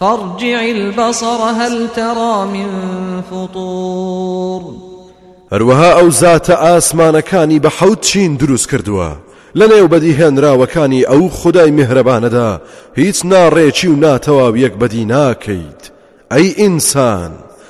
فارجع البصر هل ترى من فطور هەروەها ئەو زاتە ئاسمانەکانی بە حەوت چین دروست کردووە لە نێو بەدیهێنراوەکانی ئەو خدای میهرەبانەدا هیچ ناڕێکی و ناتەواویەک بەدی ناکەیت ئەی ئینسان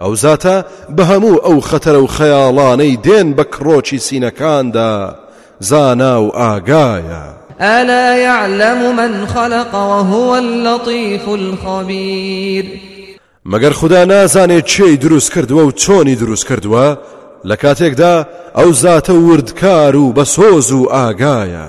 ئەو زاتە بە هەموو ئەو خەتەرە و خەیاڵانەی دێن بە کڕۆکی سینەکاندا زانا و ئاگایە. الا یعلم من خلق وهو اللطیف الخبیر مەگەر خودا نازانێ چێی دروست کردووە و چۆنی دروست کردووە لە کاتێکدا ئەو زاتە وردکار و بەسۆز و ئاگایە.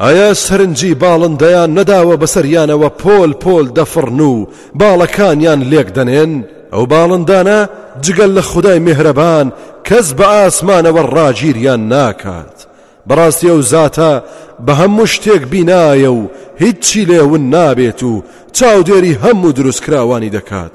ئایا سەرنجی باڵندەیان نەداوە بەسەریانەوە پۆل پۆل دەفڕن و باڵەکانیان لێک دەنێن ئەو باڵندانە جگەل لە خدای مهرەبان کەس بە ئاسمانەوە ڕاگیریان ناکات بەڕاستی ئەو زاتە بە هەموو شتێک بینایە و هیچی لێون نابێت و چاودێری هەموو دروستکراوانی دەکات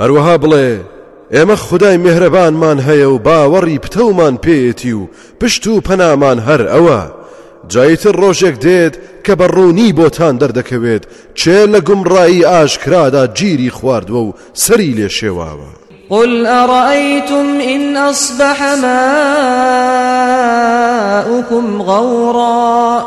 هەروەها بڵێ، ئێمە خودای میهرەبانمان هەیە و باوەڕی پتەومان پێیەتی و پشت و پەنامان هەر ئەوە، جا ئیتر ڕۆژێک دێت کە بە ڕوونی بۆتان دەردەکەوێت کێ لە گومڕایی ئاشکرادا گیری خواردووە و سەری لێ شێواوە. قل أرأيتم إن أصبح ماؤكم غورا